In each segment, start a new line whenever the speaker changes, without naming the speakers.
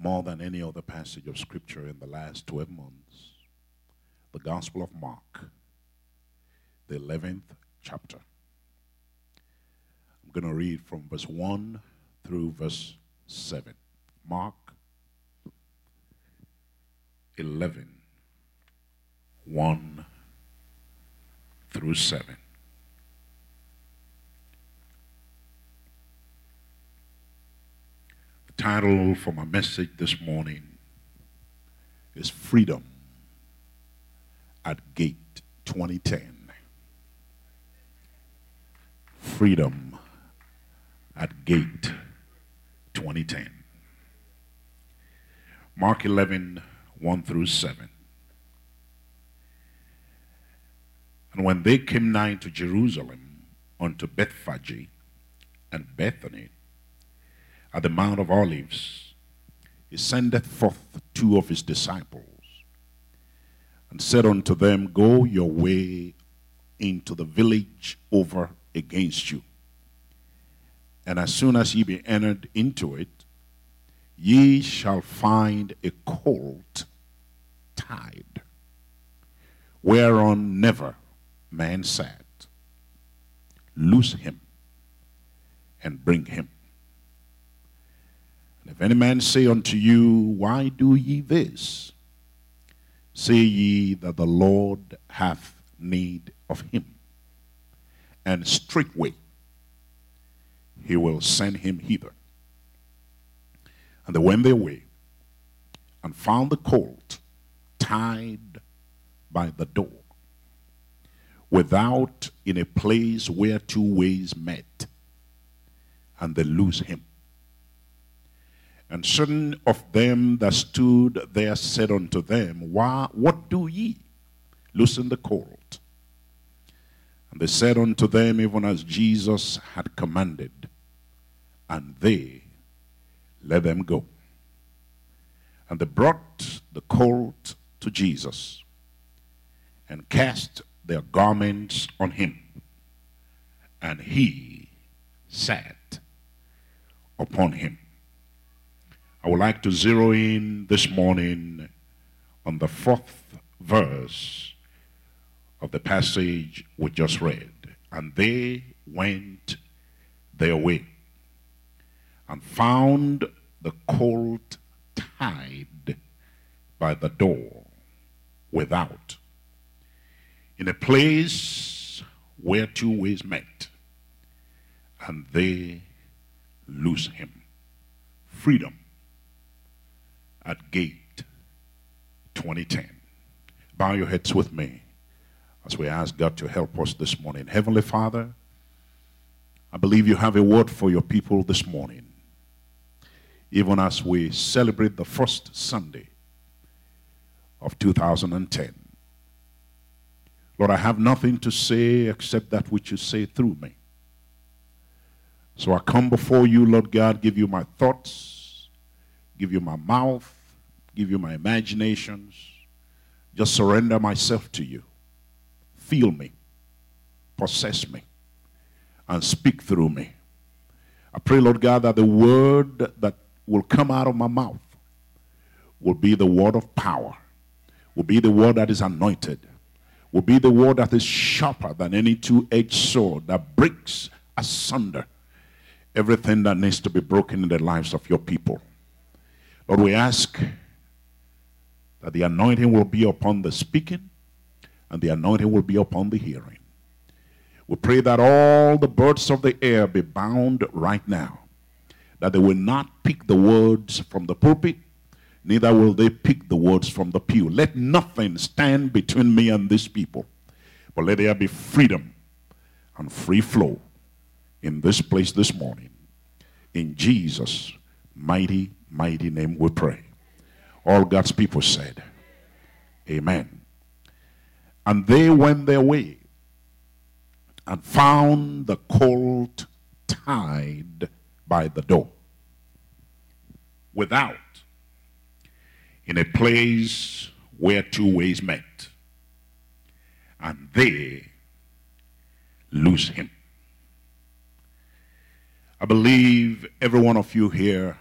more than any other passage of Scripture in the last 12 months. The Gospel of Mark, the 11th chapter. I'm going to read from verse 1 through verse 7. Mark 11, 1 through 7. Title for my message this morning is Freedom at Gate 2010. Freedom at Gate 2010. Mark 11, 1 through 7. And when they came nigh to Jerusalem, unto Bethphage and Bethany, at the Mount of Olives, he sendeth forth two of his disciples, and said unto them, Go your way into the village over against you. And as soon as ye be entered into it, ye shall find a colt tied, whereon never man sat. Loose him and bring him. If any man say unto you, Why do ye this? Say ye that the Lord hath need of him. And straightway he will send him hither. And they went their way and found the colt tied by the door, without in a place where two ways met, and they loose him. And certain of them that stood there said unto them, Why, what do ye? Loosen the colt. And they said unto them, even as Jesus had commanded, and they let them go. And they brought the colt to Jesus and cast their garments on him, and he sat upon him. I would like to zero in this morning on the fourth verse of the passage we just read. And they went their way and found the colt tied by the door without in a place where two ways met and they lose him freedom at gate 2010 bow your heads with me as we ask God to help us this morning heavenly father i believe you have a word for your people this morning even as we celebrate the first Sunday of 2010. Lord, I have nothing to say except that which you say through me. So I come before you, Lord God, give you my thoughts, give you my mouth, give you my imaginations. Just surrender myself to you. Feel me, possess me, and speak through me. I pray, Lord God, that the word that will come out of my mouth will be the word of power, will be the word that is anointed, will be the word that is sharper than any two edged sword that breaks asunder everything that needs to be broken in the lives of your people. Lord, we ask that the anointing will be upon the speaking and the anointing will be upon the hearing. We pray that all the birds of the air be bound right now that they will not pick the words from the pulpit, neither will they pick the words from the pew. Let nothing stand between me and these people, but let there be freedom and free flow in this place this morning. In Jesus' mighty, mighty name we pray. All God's people said, Amen. And they went their way and found the colt tied by the door. Without, in a place where two ways met, and they lose him. I believe every one of you here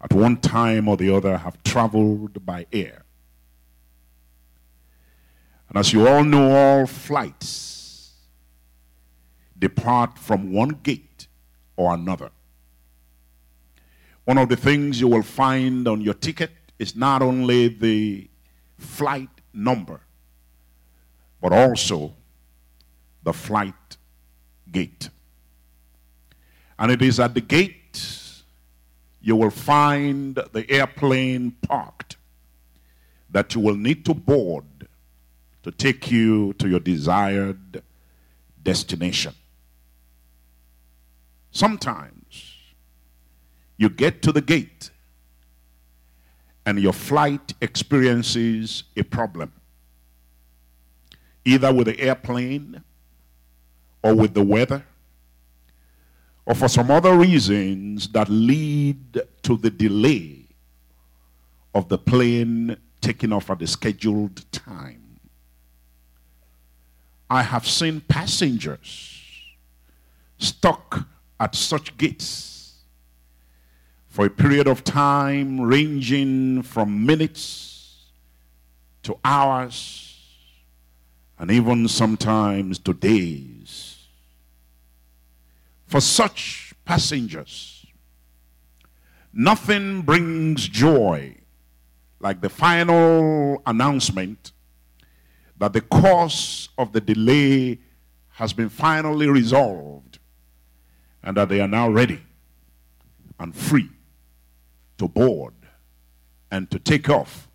at one time or the other have traveled by air. And as you all know, all flights depart from one gate or another. One of the things you will find on your ticket is not only the flight number, but also the flight gate. And it is at the gate you will find the airplane parked that you will need to board to take you to your desired destination. Sometimes you get to the gate and your flight experiences a problem, either with the airplane or with the weather or for some other reasons that lead to the delay of the plane taking off at the scheduled time. I have seen passengers stuck at such gates for a period of time ranging from minutes to hours and even sometimes to days. For such passengers, nothing brings joy like the final announcement that the cause of the delay has been finally resolved and that they are now ready and free to board and to take off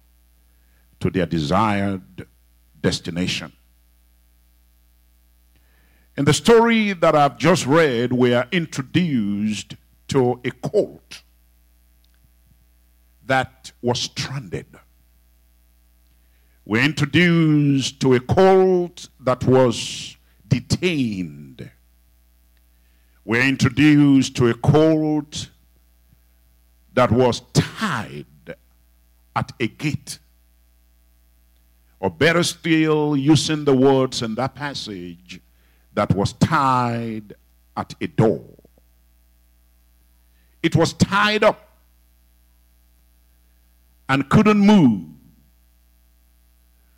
to their desired destination. In the story that I've just read, we are introduced to a colt that was stranded. We're introduced to a colt that was detained. We're introduced to a colt that was tied at a gate. Or better still, using the words in that passage, that was tied at a door. It was tied up and couldn't move.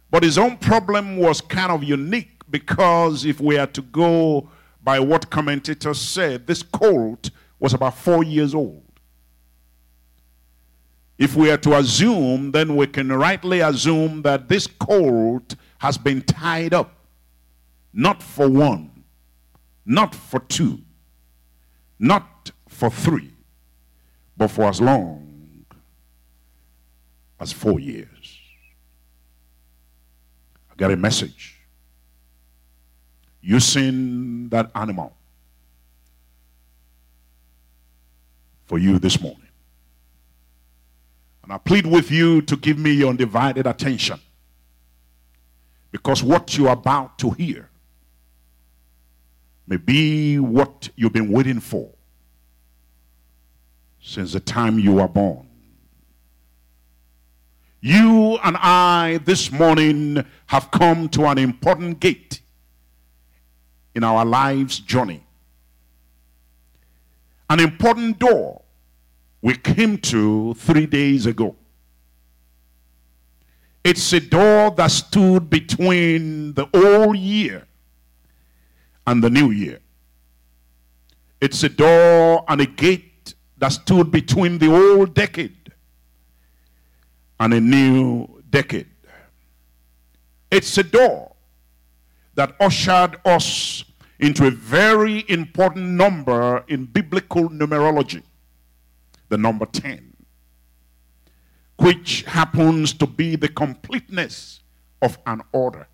But his own problem was kind of unique because if we are to go by what commentators said, this colt was about four years old. If we are to assume, then we can rightly assume that this colt has been tied up not for one, not for two, not for three, but for as long as four years. I got a message You using that animal for you this morning. And I plead with you to give me your undivided attention because what you're about to hear may be what you've been waiting for since the time you were born. You and I this morning have come to an important gate in our life's journey. An important door we came to three days ago. It's a door that stood between the old year and the new year. It's a door and a gate that stood between the old decade and a new decade. It's a door that ushered us into a very important number in biblical numerology, the number 10, which happens to be the completeness of an order.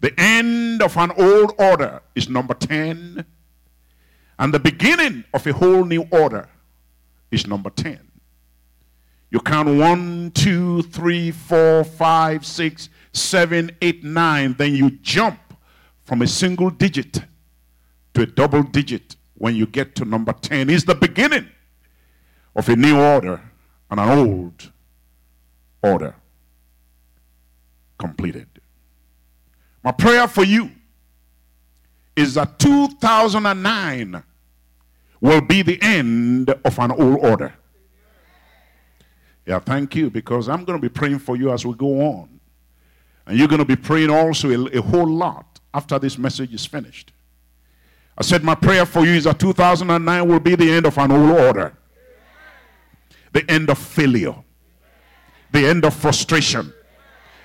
The end of an old order is number 10. And the beginning of a whole new order is number 10. You count one, two, three, four, five, six, seven, eight, nine. Then you jump from a single digit to a double digit when you get to number 10. Is the beginning of a new order and an old order completed. My prayer for you is that 2009 will be the end of an old order. Yeah, thank you, because I'm going to be praying for you as we go on. And you're going to be praying also a, a whole lot after this message is finished. I said, My prayer for you is that 2009 will be the end of an old order, the end of failure, the end of frustration,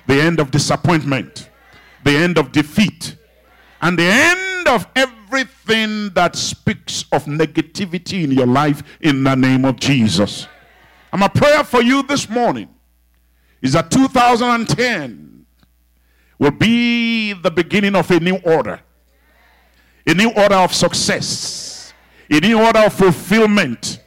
the end of disappointment, the end of defeat, and the end of everything that speaks of negativity in your life in the name of Jesus. And my prayer for you this morning is that 2010 will be the beginning of a new order a new order of success, a new order of fulfillment,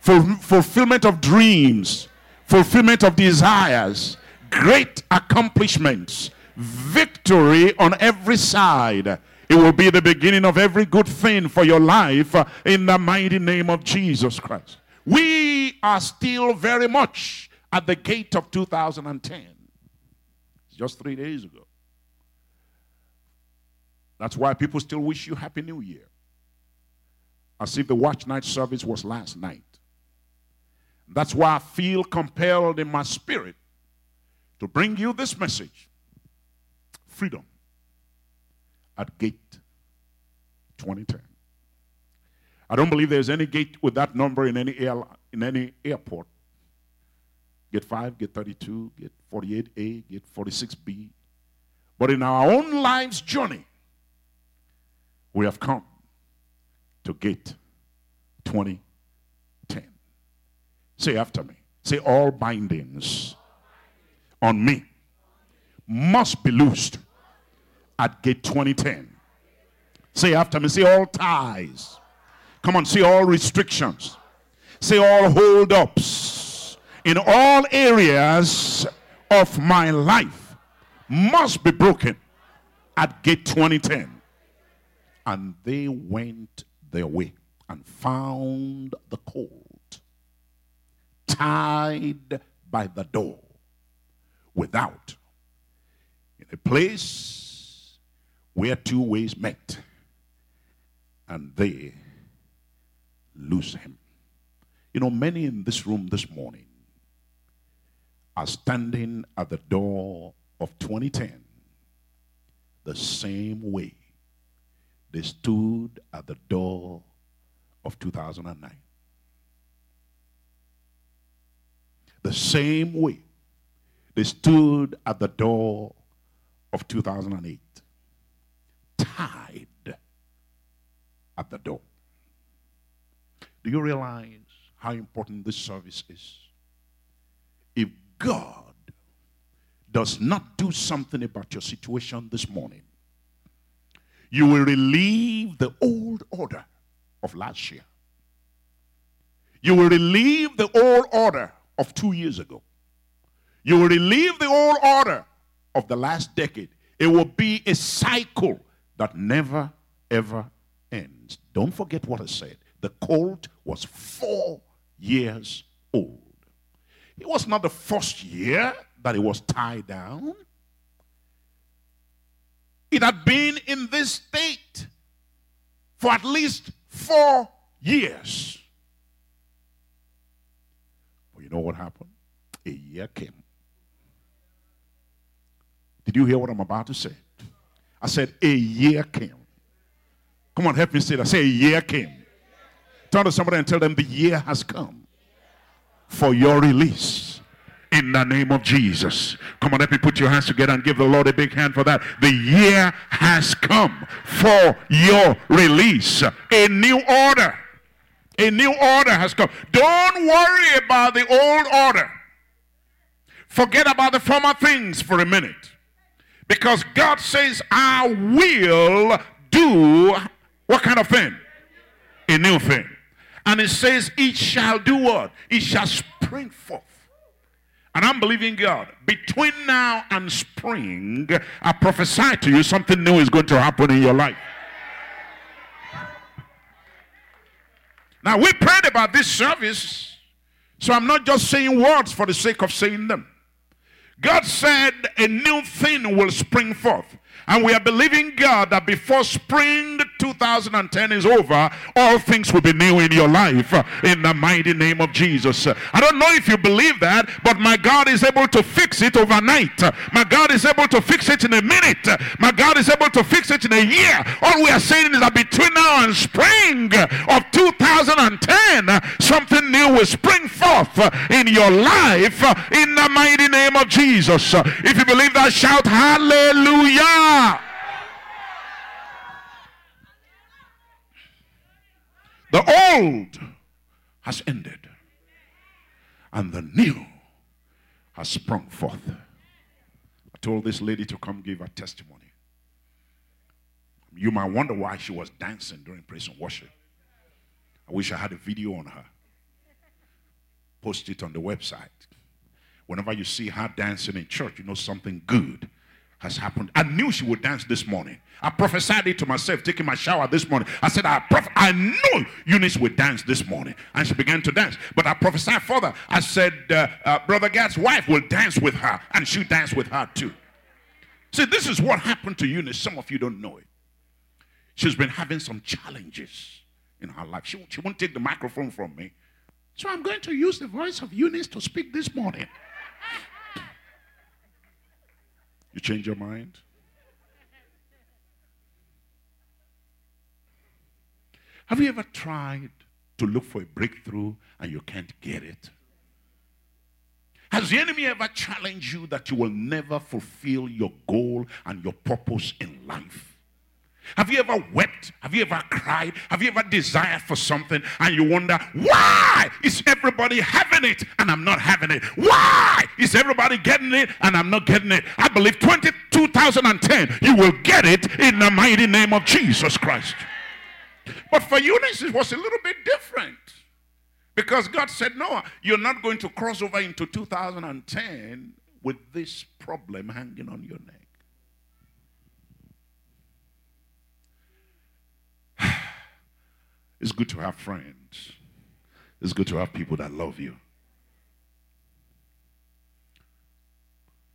fulfillment of dreams, fulfillment of desires, great accomplishments, victory on every side. It will be the beginning of every good thing for your life in the mighty name of Jesus Christ. We are still very much at the gate of 2010. Just three days ago. That's why people still wish you Happy New Year. As if the watch night service was last night. That's why I feel compelled in my spirit to bring you this message freedom at gate 2010. I don't believe there's any gate with that number in any air, in any airport. Gate 5, gate 32, gate 48A, gate 46B. But in our own life's journey, we have come to gate 2010. Say after me. Say, all bindings on me must be loosed at gate 2010. Say after me. Say, all ties. Come on, say, all restrictions. Say, all holdups in all areas of my life must be broken at gate 2010. And they went their way and found the colt tied by the door without in a place where two ways met and they lose him. You know, many in this room this morning are standing at the door of 2010 the same way they stood at the door of 2009. The same way they stood at the door of 2008, at the door. Do you realize how important this service is? If God does not do something about your situation this morning, you will relieve the old order of last year. You will relieve the old order of two years ago. You will relieve the old order of the last decade. It will be a cycle that never, ever ends. Don't forget what I said. The colt was four years old. It was not the first year that it was tied down. It had been in this state for at least four years. But you know what happened? A year came. Did you hear what I'm about to say? I said, a year came. Come on, help me say that. Say, a year came. Turn to somebody and tell them the year has come for your release in the name of Jesus. Come on, let me put your hands together and give the Lord a big hand for that. The year has come for your release. A new order. A new order has come. Don't worry about the old order. Forget about the former things for a minute. Because God says, I will do what kind of thing? A new thing. And it says, it shall do what? It shall spring forth. And I'm believing God. Between now and spring, I prophesy to you something new is going to happen in your life. Now, we prayed about this service, so I'm not just saying words for the sake of saying them. God said a new thing will spring forth. And we are believing God that before spring 2010 is over, all things will be new in your life in the mighty name of Jesus. I don't know if you believe that, but my God is able to fix it overnight. My God is able to fix it in a minute. My God is able to fix it in a year. All we are saying is that between now and spring of 2010, something new will spring forth in your life in the mighty name of Jesus. If you believe that, shout hallelujah. The old has ended, and the new has sprung forth. I told this lady to come give her testimony. You might wonder why she was dancing during praise and worship. I wish I had a video on her. Post it on the website. Whenever you see her dancing in church, you know something good has happened. I knew she would dance this morning. I prophesied it to myself, taking my shower this morning. I said, I, I know Eunice would dance this morning. And she began to dance. But I prophesied further. I said, uh, uh, Brother Gad's wife will dance with her, and she dance with her too. See, this is what happened to Eunice. Some of you don't know it. She's been having some challenges in her life. She, she won't take the microphone from me. So I'm going to use the voice of Eunice to speak this morning. You change your mind? Have you ever tried to look for a breakthrough and you can't get it? Has the enemy ever challenged you that you will never fulfill your goal and your purpose in life? Have you ever wept? Have you ever cried? Have you ever desired for something and you wonder, why is everybody having it and I'm not having it? Why is everybody getting it and I'm not getting it? I believe 20, 2010, you will get it in the mighty name of Jesus Christ. But for Eunice, it was a little bit different. Because God said, No, you're not going to cross over into 2010 with this problem hanging on your neck. It's good to have friends. It's good to have people that love you.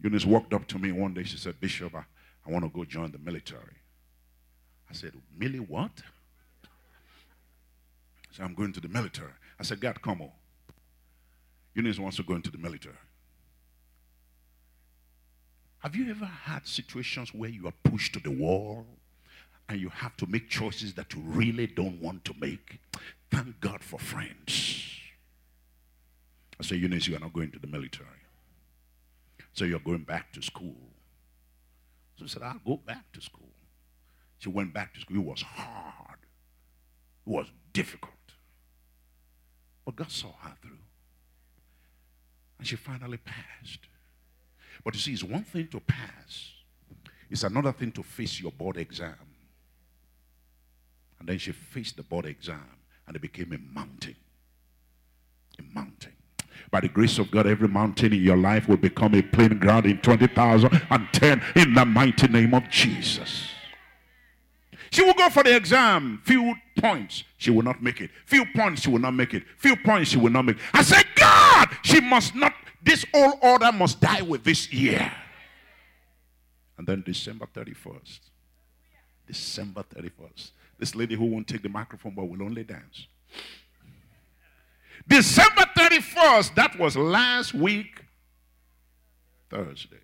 Eunice walked up to me one day. She said, Bishop, I, I want to go join the military. I said, Millie, what? So I'm going to the military. I said, God, come on. Eunice wants to go into the military. Have you ever had situations where you are pushed to the wall and you have to make choices that you really don't want to make, thank God for friends. I say, Eunice, you are not going to the military. So you're going back to school. So I said, I'll go back to school. She went back to school. It was hard. It was difficult. But God saw her through. And she finally passed. But you see, it's one thing to pass. It's another thing to face your board exam. And then she faced the board exam and it became a mountain. A mountain. By the grace of God, every mountain in your life will become a plain ground in 20,010 in the mighty name of Jesus. She will go for the exam. Few points, she will not make it. Few points, she will not make it. Few points, she will not make it. I said, God, she must not, this old order must die with this year. And then December 31st. December 31st. This lady who won't take the microphone but will only dance. December 31st, that was last week, Thursday.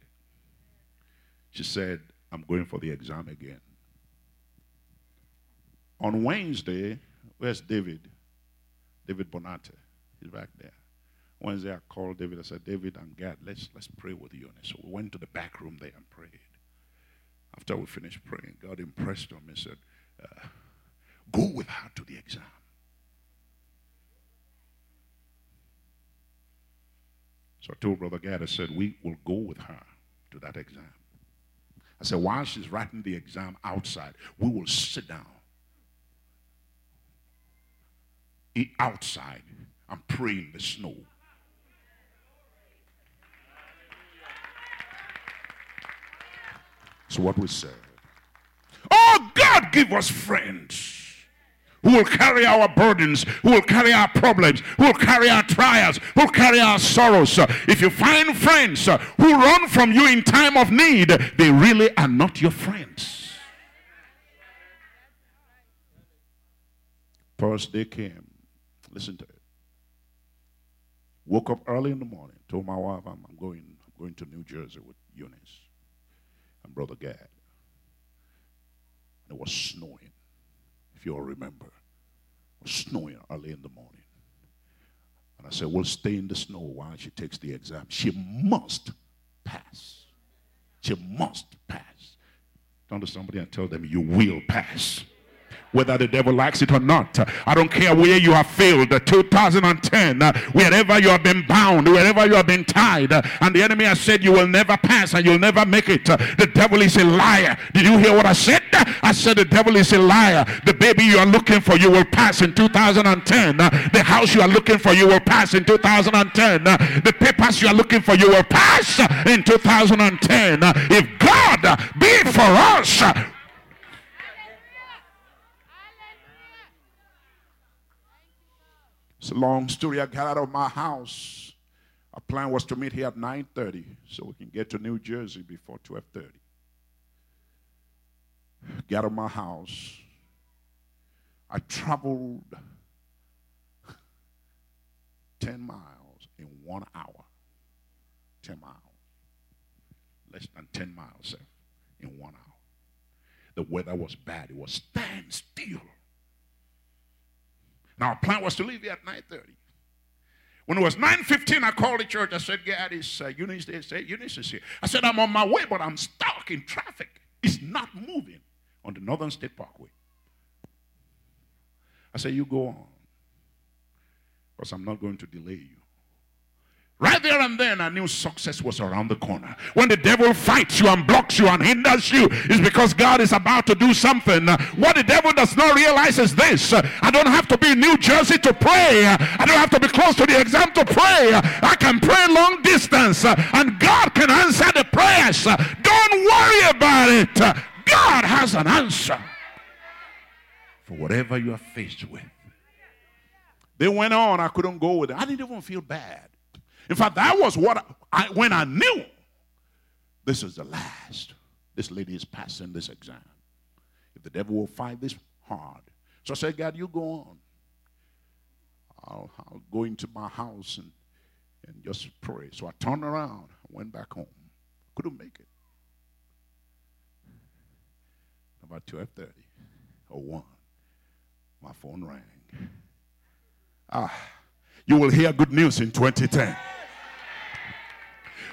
She said, I'm going for the exam again. On Wednesday, where's David? David Bonate. He's back there. Wednesday, I called David. I said, David and Gad, let's, let's pray with you. And so we went to the back room there and prayed. After we finished praying, God impressed on me and said, uh, Go with her to the exam. So I told Brother Gad, I said, we will go with her to that exam. I said, while she's writing the exam outside, we will sit down outside and pray in the snow. So what we said. Oh God, give us friends who will carry our burdens, who will carry our problems, who will carry our trials, who will carry our sorrows. If you find friends uh, who run from you in time of need, they really are not your friends. Thursday came. Listen to it. Woke up early in the morning. Told my wife I'm, I'm going. I'm going to New Jersey with Eunice and Brother Gad. And it was snowing, if you all remember. Snowing early in the morning. And I said, We'll stay in the snow while she takes the exam. She must pass. She must pass. Turn to somebody and tell them, You will pass whether the devil likes it or not. I don't care where you have failed. 2010, wherever you have been bound, wherever you have been tied, and the enemy has said you will never pass and you'll never make it. The devil is a liar. Did you hear what I said? I said the devil is a liar. The baby you are looking for, you will pass in 2010. The house you are looking for, you will pass in 2010. The papers you are looking for, you will pass in 2010. If God be for us, It's a long story. I got out of my house. Our plan was to meet here at 9.30 so we can get to New Jersey before 12.30. Got out of my house. I traveled 10 miles in one hour. 10 miles. Less than 10 miles, sir, in one hour. The weather was bad. It was standstill. Now, our plan was to leave here at 9.30. When it was 9.15, I called the church. I said, God, is uh, Eunice there? Say, Eunice is here. I said, I'm on my way, but I'm stuck in traffic. It's not moving on the Northern State Parkway. I said, you go on. Because I'm not going to delay you. Right there and then, I knew success was around the corner. When the devil fights you and blocks you and hinders you, it's because God is about to do something. What the devil does not realize is this I don't have to be in New Jersey to pray, I don't have to be close to the exam to pray. I can pray long distance, and God can answer the prayers. Don't worry about it. God has an answer for whatever you are faced with. They went on, I couldn't go with it. I didn't even feel bad. In fact, that was what I, when I knew this is the last. This lady is passing this exam. If the devil will fight this hard. So I said, God, you go on. I'll, I'll go into my house and, and just pray. So I turned around, I went back home. Couldn't make it. About 12.30 or 1, my phone rang. Ah, you will hear good news in 2010.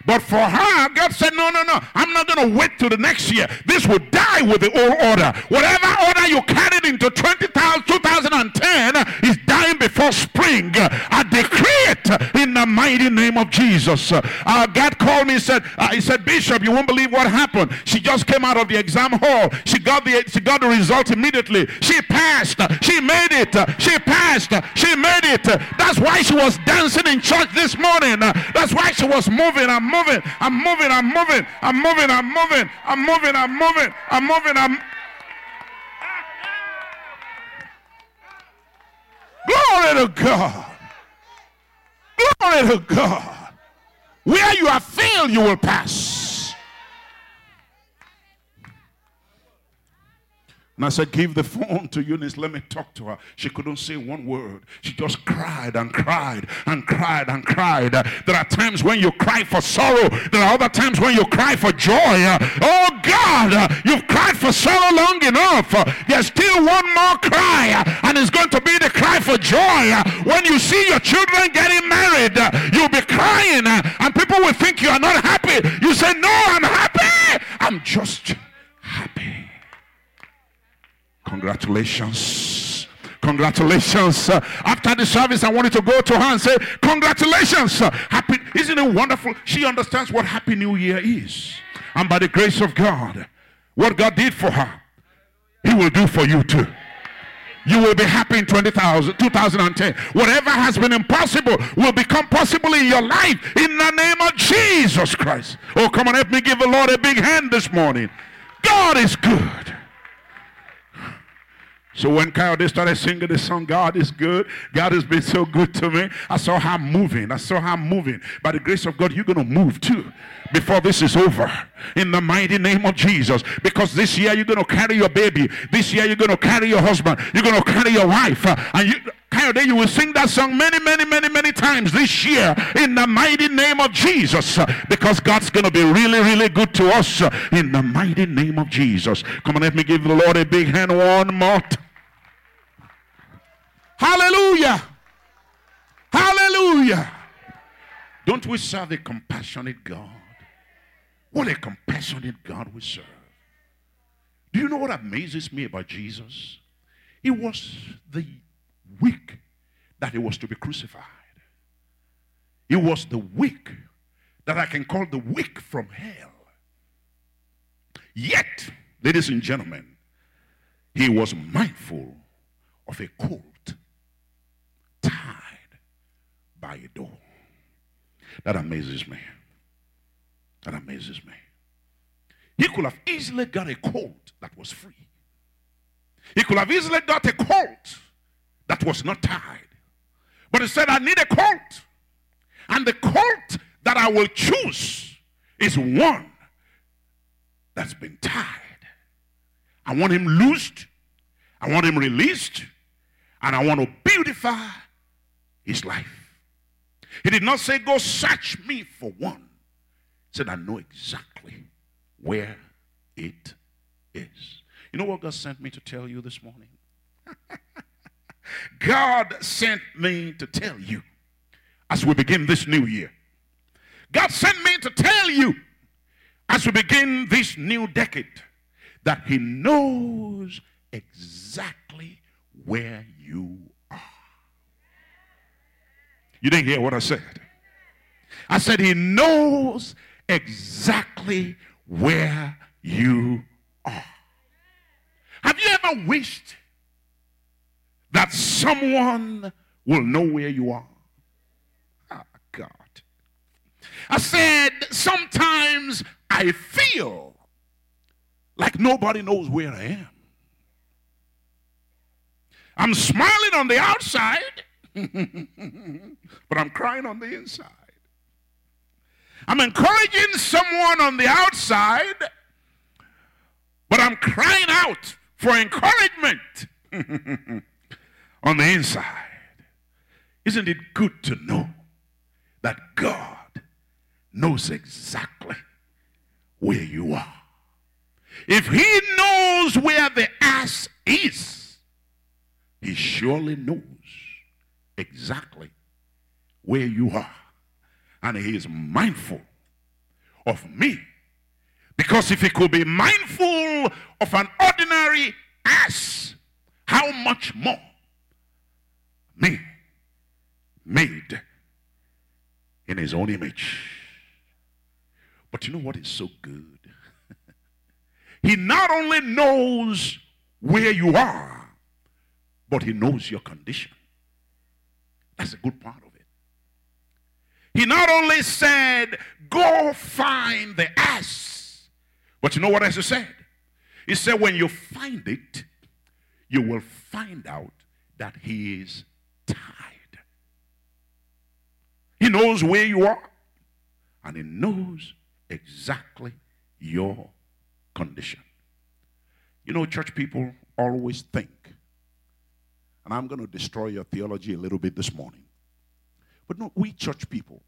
But for her, God said, No, no, no. I'm not going to wait till the next year. This will die with the old order. Whatever order you carried into 20, 2010 is dying before spring. I decree it in the mighty name of Jesus. Uh, God called me and said, uh, He said, Bishop, you won't believe what happened. She just came out of the exam hall. She got the, she got the result immediately. She passed. She made it. She passed. She made it. That's why she was dancing in church this morning. That's why she was moving and moving. I'm moving. I'm moving. I'm moving. I'm moving. I'm moving. I'm moving. I'm moving. I'm Glory to God. Glory to God. Where you have failed, you will pass. And I said, Give the phone to Eunice. Let me talk to her. She couldn't say one word. She just cried and cried and cried and cried. There are times when you cry for sorrow, there are other times when you cry for joy. Oh God, you've cried for sorrow long enough. There's still one more cry, and it's going to be the cry for joy. When you see your children getting married, you'll be crying, and people will think you are not happy. You say, No, I'm happy. I'm just happy. Congratulations. Congratulations. Uh, after the service, I wanted to go to her and say, Congratulations. Uh, happy. Isn't it wonderful? She understands what Happy New Year is. And by the grace of God, what God did for her, He will do for you too. You will be happy in 20,000, 2010. Whatever has been impossible will become possible in your life in the name of Jesus Christ. Oh, come on, help me give the Lord a big hand this morning. God is good. So when Coyote started singing the song, God is good, God has been so good to me, I saw her moving. I saw her moving. By the grace of God, you're going to move too before this is over. In the mighty name of Jesus. Because this year you're going to carry your baby. This year you're going to carry your husband. You're going to carry your wife. And you, Coyote, you will sing that song many, many, many, many times this year in the mighty name of Jesus. Because God's going to be really, really good to us in the mighty name of Jesus. Come on, let me give the Lord a big hand one more time. Hallelujah. Hallelujah. Don't we serve a compassionate God? What a compassionate God we serve. Do you know what amazes me about Jesus? He was the week that he was to be crucified. It was the week that I can call the week from hell. Yet, ladies and gentlemen, he was mindful of a cold tied by a door. That amazes me. That amazes me. He could have easily got a colt that was free. He could have easily got a colt that was not tied. But he said, I need a colt. And the colt that I will choose is one that's been tied. I want him loosed. I want him released. And I want to beautify his life. He did not say, Go search me for one. He said, I know exactly where it is. You know what God sent me to tell you this morning? God sent me to tell you as we begin this new year. God sent me to tell you as we begin this new decade that He knows exactly where you are. you didn't hear what I said. I said, He knows exactly where you are. Have you ever wished that someone will know where you are? Oh, God. I said, sometimes I feel like nobody knows where I am. I'm smiling on the outside, but I'm crying on the inside. I'm encouraging someone on the outside, but I'm crying out for encouragement on the inside. Isn't it good to know that God knows exactly where you are? If He knows where the ass is, He surely knows exactly where you are. And he is mindful of me. Because if he could be mindful of an ordinary ass, how much more me made in his own image. But you know what is so good? he not only knows where you are, but he knows your condition. That's a good part of it. He not only said, Go find the ass, but you know what else he said? He said, When you find it, you will find out that he is tied. He knows where you are, and he knows exactly your condition. You know, church people always think and I'm going to destroy your theology a little bit this morning. But no, we church people,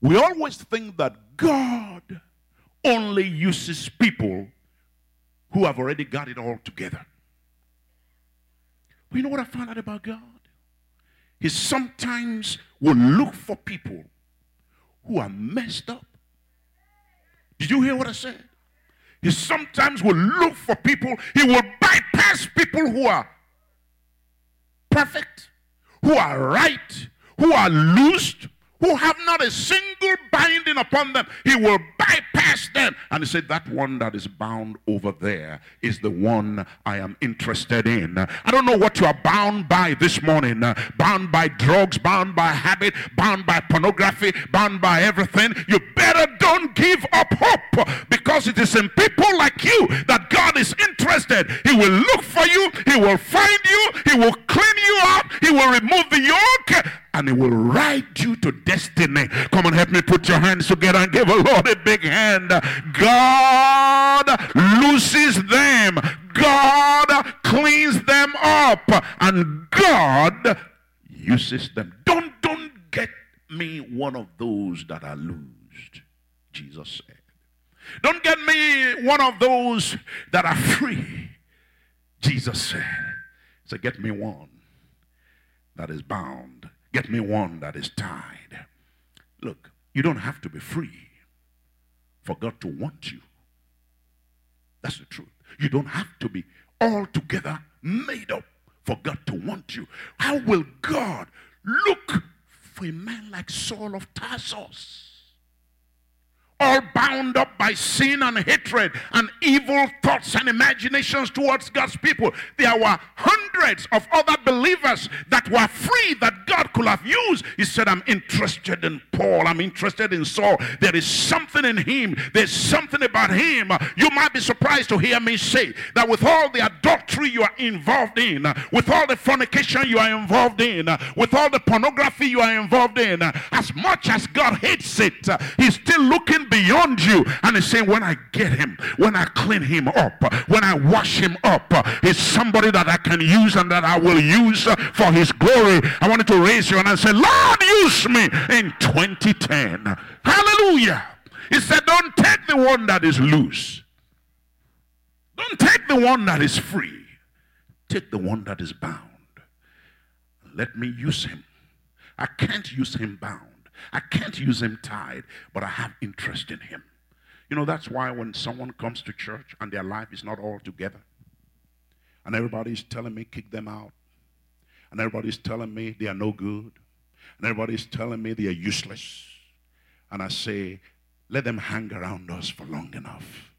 we always think that God only uses people who have already got it all together. But you know what I found out about God? He sometimes will look for people who are messed up. Did you hear what I said? He sometimes will look for people, he will bypass people who are perfect, who are right, who are loosed, who have not a single binding upon them. He will bypass them. And he said, That one that is bound over there is the one I am interested in. I don't know what you are bound by this morning. Bound by drugs, bound by habit, bound by pornography, bound by everything. You better don't give up hope because it is in people like you that God is interested. He will look for you, He will find you, He will clean you up, He will remove the yoke and he will ride you to destiny. Come on, help me put your hands together and give a Lord a big hand. God looses them, God cleans them up, and God uses them. Don't, don't get me one of those that are loosed, Jesus said. Don't get me one of those that are free, Jesus said. So get me one that is bound Get me one that is tied. Look, you don't have to be free for God to want you. That's the truth. You don't have to be altogether made up for God to want you. How will God look for a man like Saul of Tarsus? All bound up by sin and hatred and evil thoughts and imaginations towards God's people. There were hundreds of other believers that were free that God could have used. He said, I'm interested in Paul. I'm interested in Saul. There is something in him. There's something about him. You might be surprised to hear me say that with all the adultery you are involved in, with all the fornication you are involved in, with all the pornography you are involved in, as much as God hates it, he's still looking beyond you. And he's saying, when I get him, when I clean him up, when I wash him up, he's somebody that I can use and that I will use for his glory. I wanted to raise you and I say, Lord, use me in 2010. Hallelujah. He said, don't take the one that is loose. Don't take the one that is free. Take the one that is bound. Let me use him. I can't use him bound. I can't use him tied, but I have interest in him. You know, that's why when someone comes to church and their life is not all together, and everybody's telling me, kick them out, and everybody's telling me they are no good, and everybody's telling me they are useless, and I say, let them hang around us for long enough.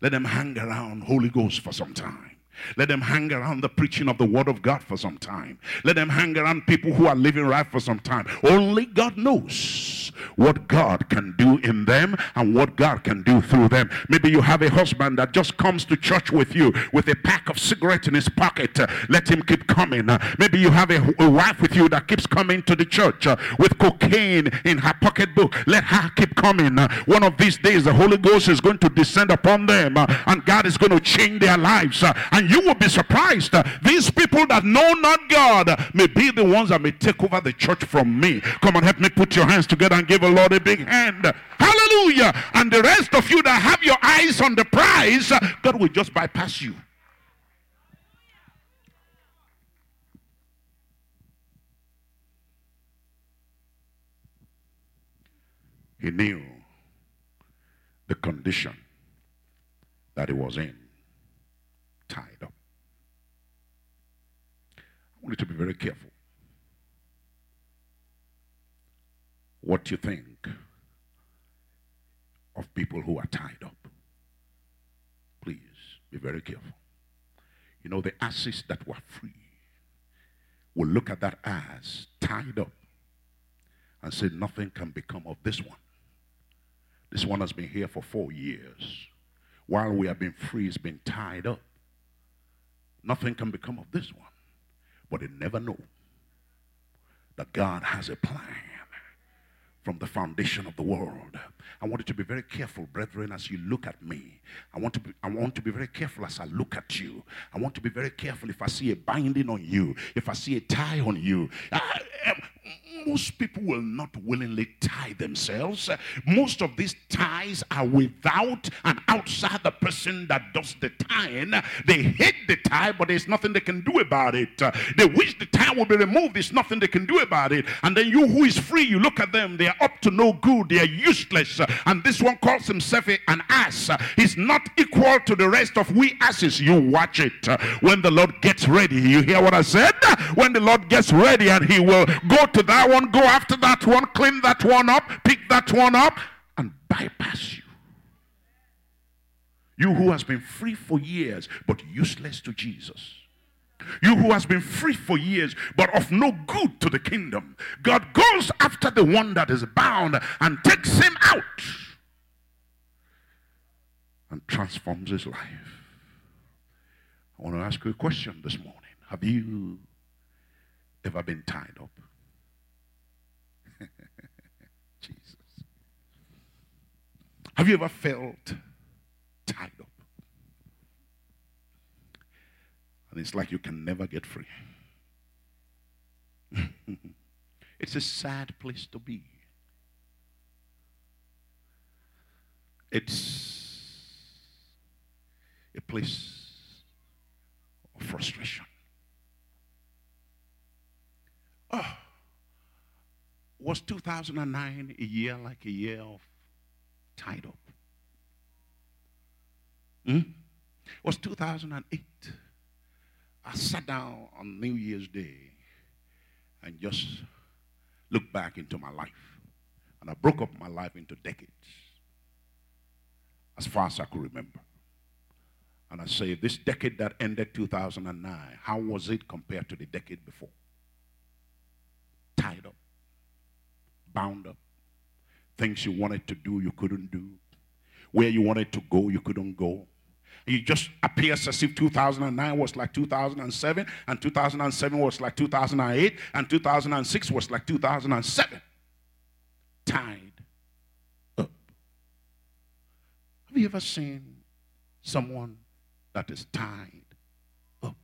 Let them hang around Holy Ghost for some time. Let them hang around the preaching of the word of God for some time. Let them hang around people who are living right for some time. Only God knows what God can do in them and what God can do through them. Maybe you have a husband that just comes to church with you with a pack of cigarettes in his pocket. Let him keep coming. Maybe you have a, a, wife with you that keeps coming to the church uh, with cocaine in her pocketbook. Let her keep coming. Uh, one of these days, the Holy Ghost is going to descend upon them uh, and God is going to change their lives. Uh, and you will be surprised. These people that know not God may be the ones that may take over the church from me. Come on, help me put your hands together and give a Lord a big hand. Hallelujah. And the rest of you that have your eyes on the prize, God will just bypass you. He knew the condition that he was in tied up. Want you to be very careful what you think of people who are tied up. Please be very careful. You know, the asses that were free will look at that ass tied up and say, Nothing can become of this one. This one has been here for four years. While we have been free, it's been tied up. Nothing can become of this one. But they never know that God has a plan from the foundation of the world. I want you to be very careful, brethren, as you look at me. I want to be, I want to be very careful as I look at you. I want to be very careful if I see a binding on you, if I see a tie on you. I, most people will not willingly tie themselves. Most of these ties are without and outside the person that does the tying. They hate the tie, but there's nothing they can do about it. They wish the tie would be removed. There's nothing they can do about it. And then you who is free, you look at them. They are up to no good. They are useless. And this one calls himself an ass. He's not equal to the rest of we asses. You watch it. When the Lord gets ready, you hear what I said? When the Lord gets ready and he will go to that one, go after that one, clean that one up, pick that one up, and bypass you. You who has been free for years but useless to Jesus. You who has been free for years but of no good to the kingdom. God goes after the one that is bound and takes him out and transforms his life. I want to ask you a question this morning. Have you ever been tied up? Jesus. Have you ever felt tied up. And it's like you can never get free. it's a sad place to be. It's a place of frustration. Oh, was 2009 a year like a year of tied up? Hmm? It was 2008. I sat down on New Year's Day and just looked back into my life. And I broke up my life into decades as far as I could remember. And I say, this decade that ended 2009, how was it compared to the decade before? Tied up, bound up, things you wanted to do, you couldn't do, where you wanted to go, you couldn't go. It just appears as if 2009 was like 2007, and 2007 was like 2008, and 2006 was like 2007. Tied up. Have you ever seen someone that is tied up?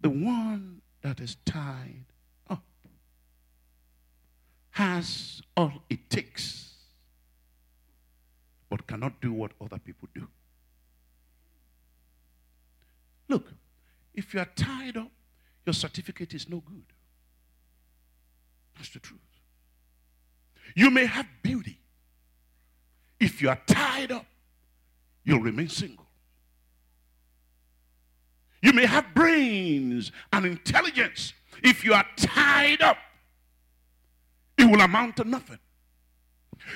The one that is tied has all it takes but cannot do what other people do. Look, if you are tied up, your certificate is no good. That's the truth. You may have beauty. If you are tied up, you'll remain single. You may have brains and intelligence. If you are tied up, it will amount to nothing.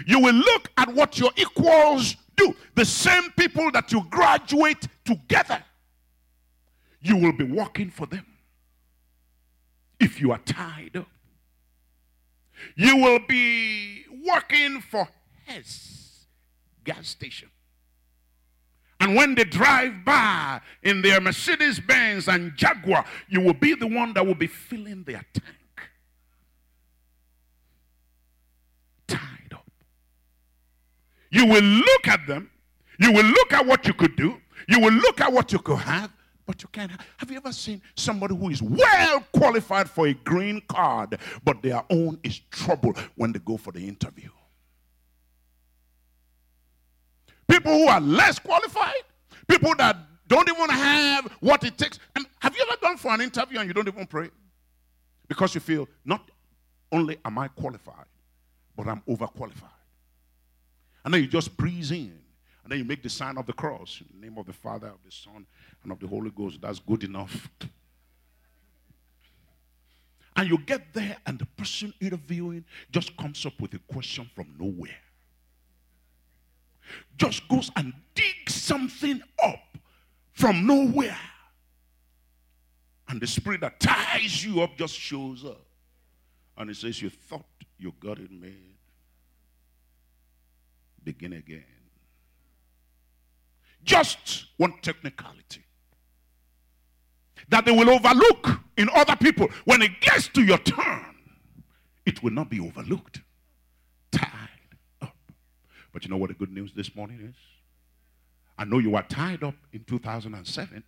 You will look at what your equals do. The same people that you graduate together. You will be working for them. If you are tied up. You will be working for Hess gas station. And when they drive by in their Mercedes Benz and Jaguar, you will be the one that will be filling their tank. You will look at them. You will look at what you could do. You will look at what you could have, but you can't. Have, have you ever seen somebody who is well qualified for a green card, but their own is trouble when they go for the interview? People who are less qualified, people that don't even have what it takes. And have you ever gone for an interview and you don't even pray? Because you feel not only am I qualified, but I'm overqualified. And then you just breathe in. And then you make the sign of the cross in the name of the Father, of the Son, and of the Holy Ghost. That's good enough. And you get there, and the person interviewing just comes up with a question from nowhere. Just goes and digs something up from nowhere. And the spirit that ties you up just shows up. And it says, You thought you got it made begin again. Just one technicality that they will overlook in other people. When it gets to your turn, it will not be overlooked. Tied up. But you know what the good news this morning is? I know you are tied up in 2007.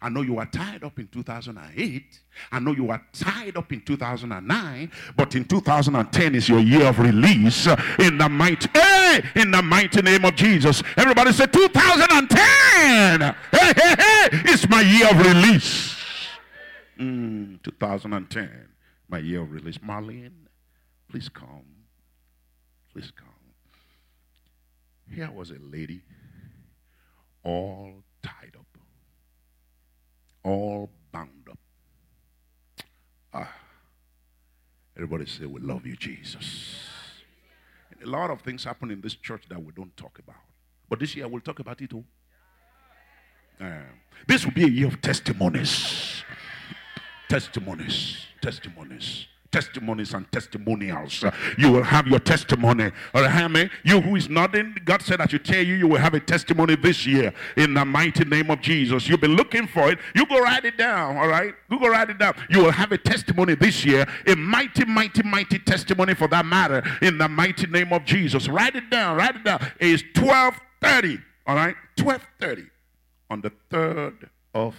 I know you were tied up in 2008. I know you were tied up in 2009. But in 2010 is your year of release in the mighty, hey, in the mighty name of Jesus. Everybody say 2010. Hey, hey, hey, it's my year of release. Mm, 2010, my year of release. Marlene, please come. Please come. Here was a lady all all bound up. Ah. Everybody say, We love you, Jesus. A lot of things happen in this church that we don't talk about. But this year we'll talk about it all. Eh, this will be a year of testimonies. Testimonies. Testimonies testimonies and testimonials. You will have your testimony. All right, me? You who is nodding, God said I should tell you, you will have a testimony this year in the mighty name of Jesus. You've been looking for it. You go write it down. All right, you go write it down. You will have a testimony this year, a mighty, mighty, mighty testimony for that matter, in the mighty name of Jesus. Write it down. Write it down. It's twelve thirty. All right, twelve thirty on the third of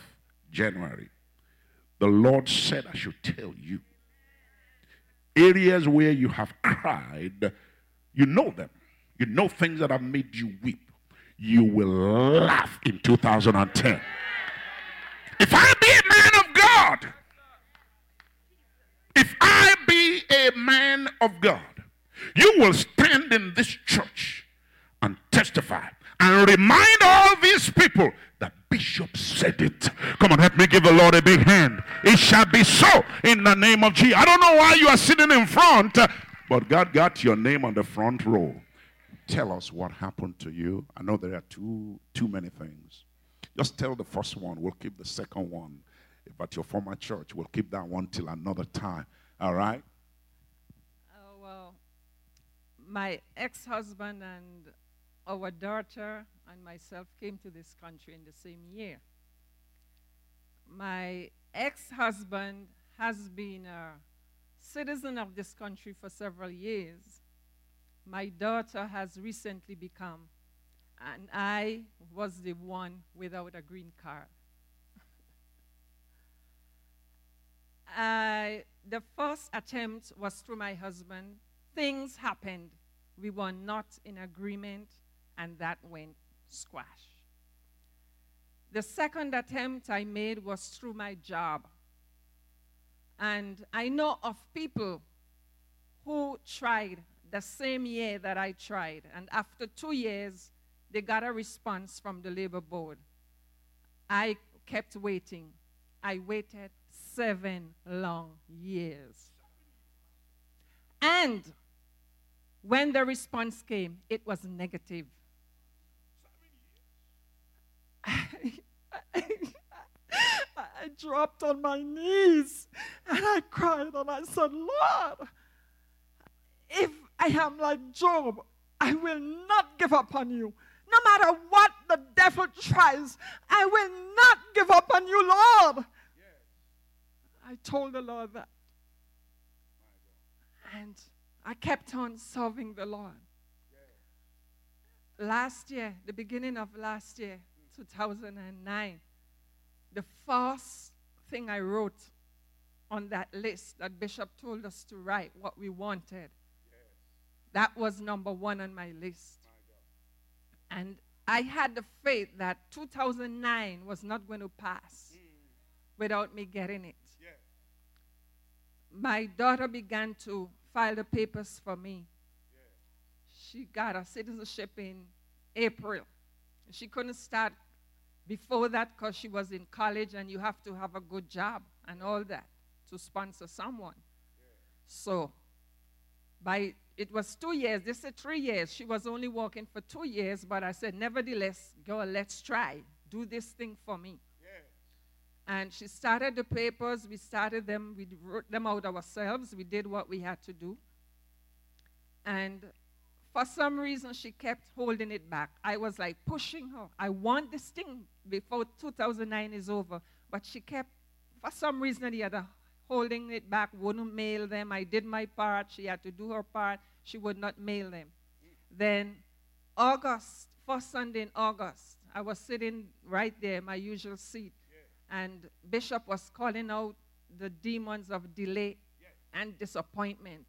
January. The Lord said I should tell you areas where you have cried, you know them. You know things that have made you weep. You will laugh in 2010. If I be a man of God, if I be a man of God, you will stand in this church and testify and remind all these people that Bishop said it. Come on, help me give the Lord a big hand. It shall be so in the name of Jesus. I don't know why you are sitting in front, but God got your name on the front row. Tell us what happened to you. I know there are too too many things. Just tell the first one. We'll keep the second one. But your former church, we'll keep that one till another time. All right?
Oh, well, my ex husband and our daughter and myself came to this country in the same year. My ex husband has been a citizen of this country for several years. My daughter has recently become, and I was the one without a green card. I, the first attempt was through my husband. Things happened. We were not in agreement and that went squash. The second attempt I made was through my job. And I know of people who tried the same year that I tried. And after two years, they got a response from the labor board. I kept waiting. I waited seven long years. And when the response came, it was negative. I, I dropped on my knees and I cried and I said, Lord, if I am like Job, I will not give up on you. No matter what the devil tries, I will not give up on you, Lord. Yes. I told the Lord that. And I kept on serving the Lord. Yes. Last year, the beginning of last year, 2009, the first thing I wrote on that list that Bishop told us to write, what we wanted, yes. that was number one on my list. My and I had the faith that 2009 was not going to pass mm. without me getting it. Yes. My daughter began to file the papers for me. She got a citizenship in April. She couldn't start before that because she was in college and you have to have a good job and all that to sponsor someone. Yeah. So, by it was two years. They said three years. She was only working for two years, but I said, nevertheless, girl, let's try. Do this thing for me. Yeah. And she started the papers. We started them. We wrote them out ourselves. We did what we had to do. And for some reason, she kept holding it back. I was like pushing her. I want this thing before 2009 is over. But she kept, for some reason or the other, holding it back, wouldn't mail them. I did my part. She had to do her part. She would not mail them. Then, August, first Sunday in August, I was sitting right there, my usual seat, and Bishop was calling out the demons of delay and disappointment.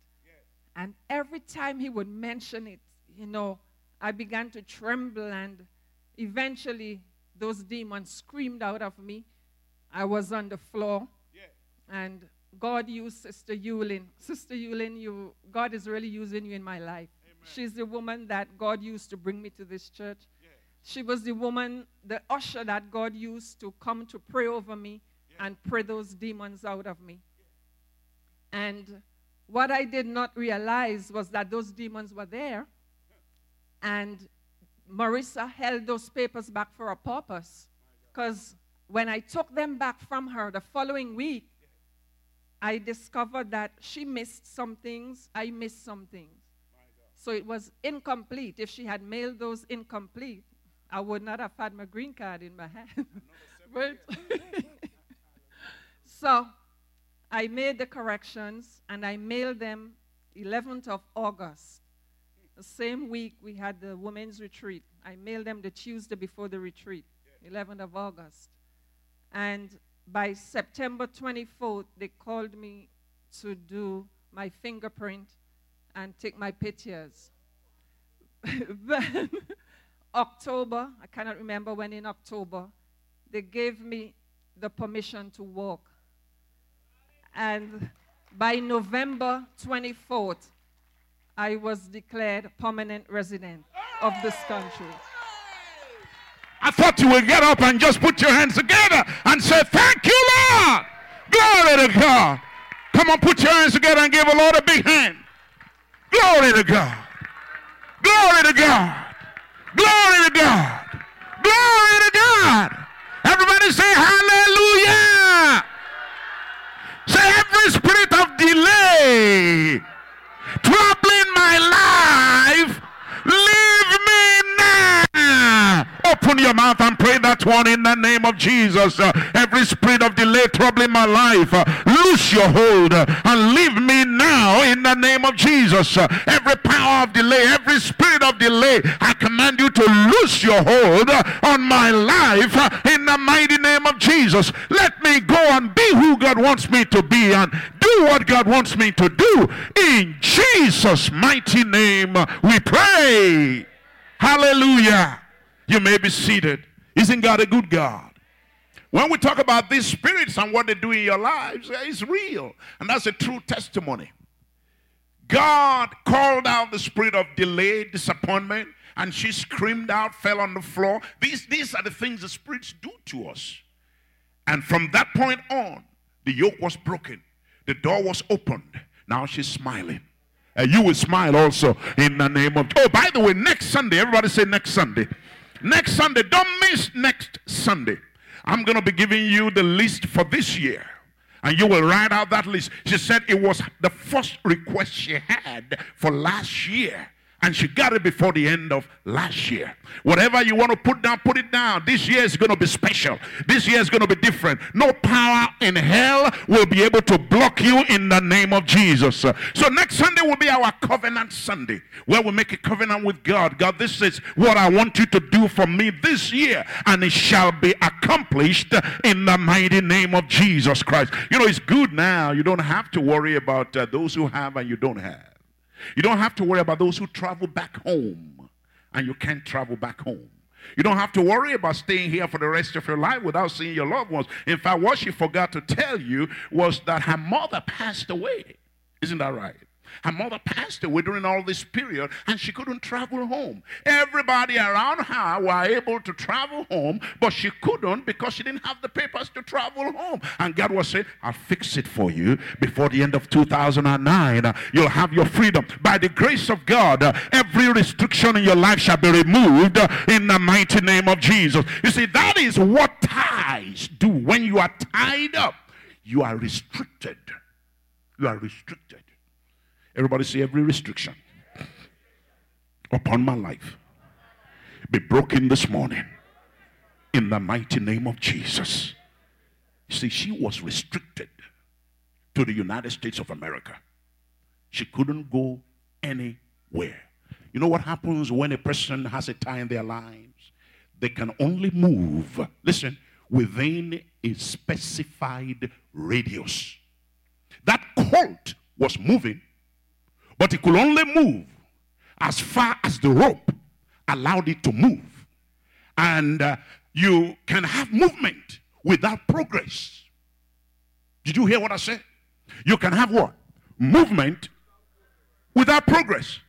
And every time he would mention it, you know, I began to tremble, and eventually those demons screamed out of me. I was on the floor, yeah. and God used Sister Yulin. Sister Yulin, you, God is really using you in my life. Amen. She's the woman that God used to bring me to this church. Yeah. She was the woman, the usher that God used to come to pray over me yeah. and pray those demons out of me. And what I did not realize was that those demons were there. And Marissa held those papers back for a purpose. Because when I took them back from her the following week, I discovered that she missed some things, I missed some things. So it was incomplete. If she had mailed those incomplete, I would not have had my green card in my hand. but so I made the corrections and I mailed them 11th of August. The same week we had the women's retreat. I mailed them the Tuesday before the retreat, 11th of August. And by September 24th, they called me to do my fingerprint and take my pictures. then, October, I cannot remember when in October, they gave me the permission to walk. And by November 24th, I was declared permanent resident of this country.
I thought you would get up and just put your hands together and say, Thank you, Lord. Glory to God. Come on, put your hands together and give the Lord a big hand. Glory to God. Glory to God. Glory to God. Glory to God. Everybody say hallelujah. Say every spirit of delay troubling my life, leave me now. Open your mouth and pray that one in the name of Jesus. Every spirit of delay troubling my life, loose your hold and leave me now in the name of Jesus. Every power of delay, every spirit of delay, I command you to loose your hold on my life in the mighty name of Jesus. Let me go and be who God wants me to be and do what God wants me to do. In Jesus' mighty name, we pray. Hallelujah. You may be seated. Isn't God a good God? When we talk about these spirits and what they do in your lives, it's real. And that's a true testimony. God called out the spirit of delay, disappointment, and she screamed out, fell on the floor. These, these are the things the spirits do to us. And from that point on, the yoke was broken, the door was opened. Now she's smiling. And you will smile also in the name of. Oh, by the way, next Sunday, everybody say next Sunday. Next Sunday, don't miss next Sunday. I'm going to be giving you the list for this year. And you will write out that list. She said it was the first request she had for last year and she got it before the end of last year. Whatever you want to put down, put it down. This year is going to be special. This year is going to be different. No power in hell will be able to block you in the name of Jesus. So next Sunday will be our covenant Sunday where we make a covenant with God. God, this is what I want you to do for me this year, and it shall be accomplished in the mighty name of Jesus Christ. You know, it's good now. You don't have to worry about uh, those who have and you don't have. You don't have to worry about those who travel back home and you can't travel back home. You don't have to worry about staying here for the rest of your life without seeing your loved ones. In fact, what she forgot to tell you was that her mother passed away. Isn't that right? Her mother passed away during all this period and she couldn't travel home. Everybody around her were able to travel home, but she couldn't because she didn't have the papers to travel home. And God was saying, I'll fix it for you before the end of 2009. You'll have your freedom. By the grace of God, every restriction in your life shall be removed in the mighty name of Jesus. You see, that is what ties do. When you are tied up, you are restricted. You are restricted. Everybody say every restriction upon my life be broken this morning in the mighty name of Jesus. See, she was restricted to the United States of America. She couldn't go anywhere. You know what happens when a person has a tie in their lives? They can only move, listen, within a specified radius. That cult was moving but it could only move as far as the rope allowed it to move. And uh, you can have movement without progress. Did you hear what I said? You can have what? Movement without progress.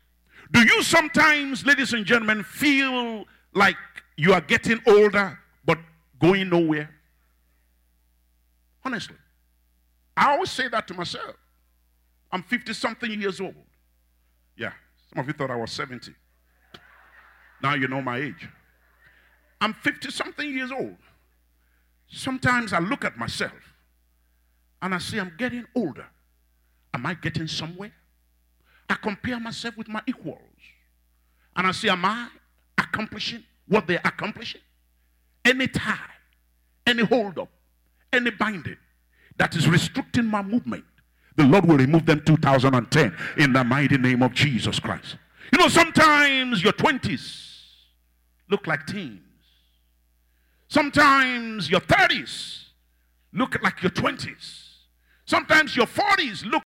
Do you sometimes, ladies and gentlemen, feel like you are getting older but going nowhere? Honestly. I always say that to myself. I'm 50 something years old. Yeah, some of you thought I was 70. Now you know my age. I'm 50 something years old. Sometimes I look at myself and I see I'm getting older. Am I getting somewhere? I compare myself with my equals. And I say, Am I accomplishing what they're accomplishing? Any tie, any hold up, any binding that is restricting my movement, the Lord will remove them 2010 in the mighty name of Jesus Christ. You know, sometimes your 20s look like teens. Sometimes your 30s look like your 20s. Sometimes your 40s look